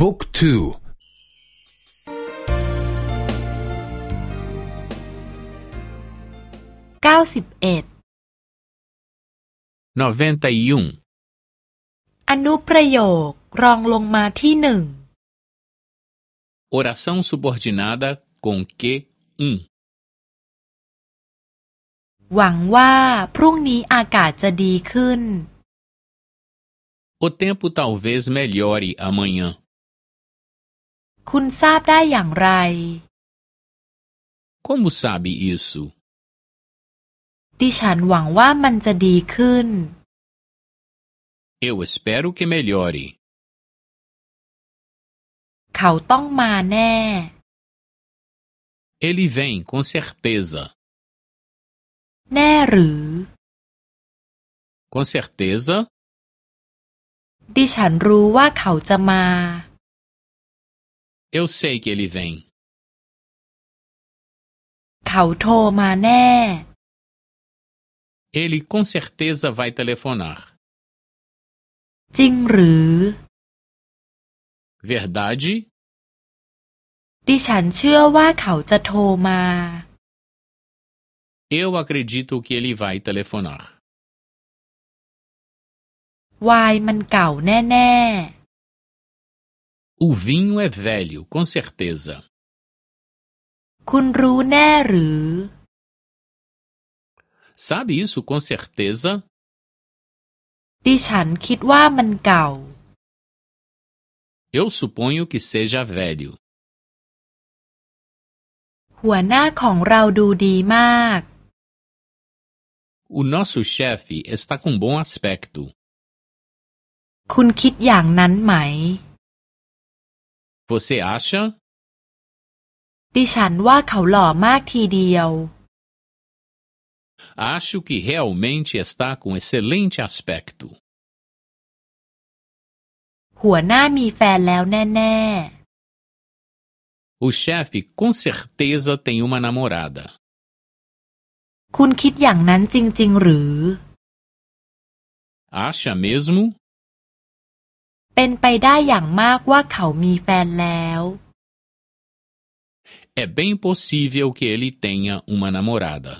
บุ๊กทูเก้าสิบเอ็ด noventa e um อนุประโยครองลงมาที่หนึ่ง oração subordinada com que um หวังว่าพรุ่งนี้อากาศจะดีขึ้น o tempo talvez melhore amanhã คุณทราบได้อย่างไร como sabe isso ดิฉันหวังว่ามันจะดีขึ้น eu espero que melhore เขาต้องมาแน่ ele vem com certeza แน่หรือ com certeza ดิฉันรู้ว่าเขาจะมา eu sei que ele vem เขาโทรมาแน่ ele com certeza vai telefonar จริงหรือ verdade ดิฉันเชื่อว่าเขาจะโทรมา eu acredito que ele vai telefonar วายมันเก่าแน่ o vinho é velho com certeza ๆ คุณรู้แน่หรือ sabe isso com certeza ดิฉันคิดว่ามันเก่า eu suponho que seja velho หัวหน้าของเราดูดีมาก o nosso chefe está com bom aspecto คุณคิดอย่างนั้นไหม você acha ดิฉันว่าเขาหล่อมากทีเดียว acho que realmente está com excelente aspecto หัวหน้ามีแฟนแล้วแน่ o chefe com certeza tem uma namorada ๆ คุณคิดอย่างนั้นจริง ๆ หรือ acha mesmo เป็นไปได้อย่างมากว่าเขามีแฟนแล้ว é bem possível que ele tenha uma namorada